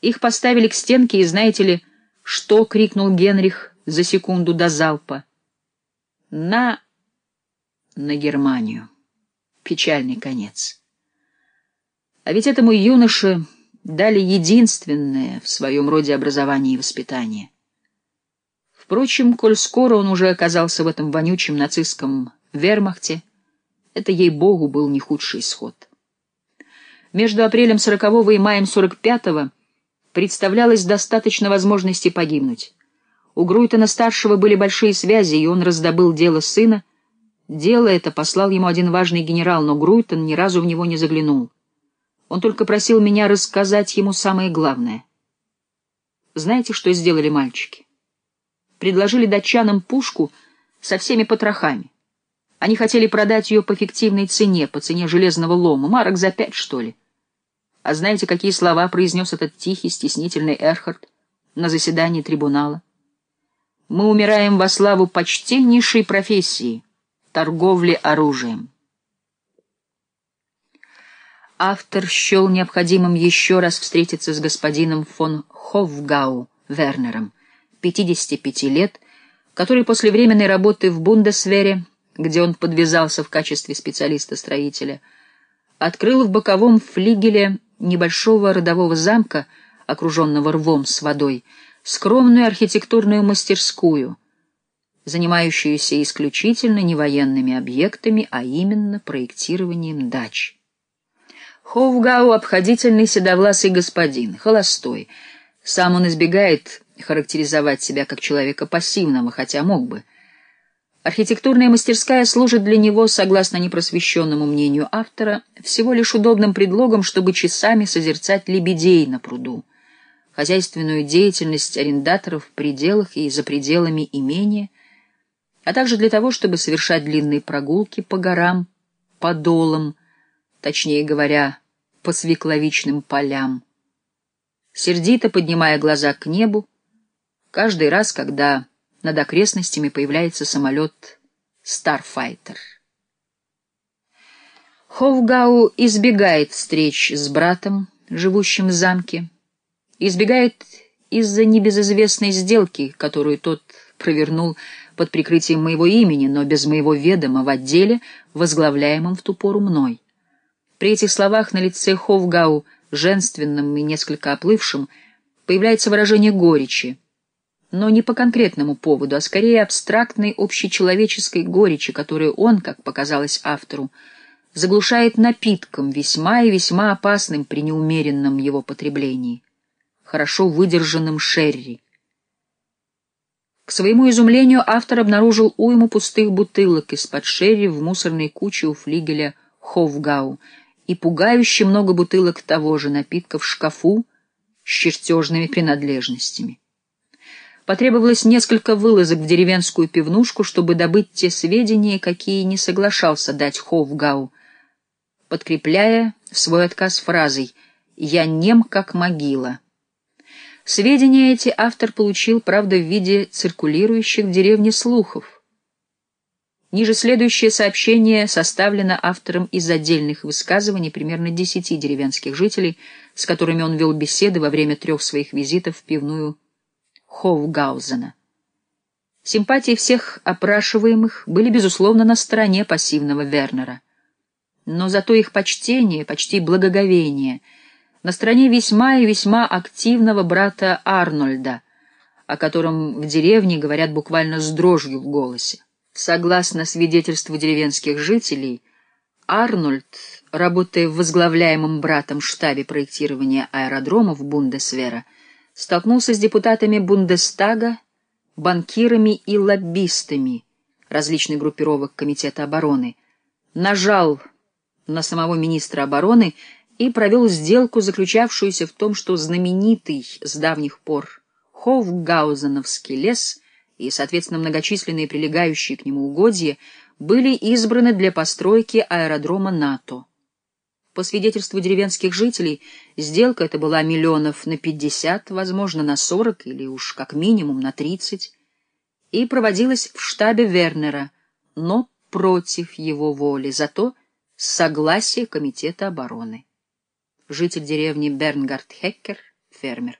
Их поставили к стенке, и знаете ли, что крикнул Генрих за секунду до залпа? На... на Германию. Печальный конец. А ведь этому юноше дали единственное в своем роде образование и воспитание. Впрочем, коль скоро он уже оказался в этом вонючем нацистском вермахте, это, ей-богу, был не худший исход. Между апрелем сорокового и маем сорок пятого представлялось достаточно возможностей погибнуть. У Груйтона-старшего были большие связи, и он раздобыл дело сына. Дело это послал ему один важный генерал, но Груйтон ни разу в него не заглянул. Он только просил меня рассказать ему самое главное. Знаете, что сделали мальчики? Предложили датчанам пушку со всеми потрохами. Они хотели продать ее по фиктивной цене, по цене железного лома, марок за пять, что ли. А знаете, какие слова произнес этот тихий, стеснительный Эрхард на заседании трибунала? Мы умираем во славу почтеннейшей профессии — торговли оружием. Автор счел необходимым еще раз встретиться с господином фон Хофгау Вернером, 55 лет, который после временной работы в Бундесвере, где он подвязался в качестве специалиста-строителя, открыл в боковом флигеле небольшого родового замка, окруженного рвом с водой, скромную архитектурную мастерскую, занимающуюся исключительно не военными объектами, а именно проектированием дач. Хоугау — обходительный седовласый господин, холостой. Сам он избегает характеризовать себя как человека пассивного, хотя мог бы — Архитектурная мастерская служит для него, согласно непросвещенному мнению автора, всего лишь удобным предлогом, чтобы часами созерцать лебедей на пруду. Хозяйственную деятельность арендаторов в пределах и за пределами имения, а также для того, чтобы совершать длинные прогулки по горам, по долам, точнее говоря, по свекловичным полям. Сердито поднимая глаза к небу, каждый раз, когда над окрестностями появляется самолет «Старфайтер». Хофгау избегает встреч с братом, живущим в замке, избегает из-за небезызвестной сделки, которую тот провернул под прикрытием моего имени, но без моего ведома в отделе, возглавляемом в ту пору мной. При этих словах на лице Хофгау, женственным и несколько оплывшим, появляется выражение горечи, но не по конкретному поводу, а скорее абстрактной общечеловеческой горечи, которую он, как показалось автору, заглушает напитком, весьма и весьма опасным при неумеренном его потреблении, хорошо выдержанным шерри. К своему изумлению автор обнаружил уйму пустых бутылок из-под шерри в мусорной куче у флигеля Хофгау и пугающе много бутылок того же напитка в шкафу с чертежными принадлежностями. Потребовалось несколько вылазок в деревенскую пивнушку, чтобы добыть те сведения, какие не соглашался дать Хофгау, подкрепляя свой отказ фразой «Я нем, как могила». Сведения эти автор получил, правда, в виде циркулирующих в деревне слухов. Ниже следующее сообщение составлено автором из отдельных высказываний примерно десяти деревенских жителей, с которыми он вел беседы во время трех своих визитов в пивную Хоугаузена. Симпатии всех опрашиваемых были, безусловно, на стороне пассивного Вернера. Но зато их почтение, почти благоговение, на стороне весьма и весьма активного брата Арнольда, о котором в деревне говорят буквально с дрожью в голосе. Согласно свидетельству деревенских жителей, Арнольд, работая в возглавляемом братом штабе проектирования аэродромов Бундесвера, столкнулся с депутатами Бундестага, банкирами и лоббистами различных группировок Комитета обороны, нажал на самого министра обороны и провел сделку, заключавшуюся в том, что знаменитый с давних пор Хофгаузеновский лес и, соответственно, многочисленные прилегающие к нему угодья были избраны для постройки аэродрома НАТО. По свидетельству деревенских жителей, сделка эта была миллионов на пятьдесят, возможно, на сорок или уж как минимум на тридцать, и проводилась в штабе Вернера, но против его воли, зато с согласия Комитета обороны. Житель деревни Бернгард Хеккер, фермер.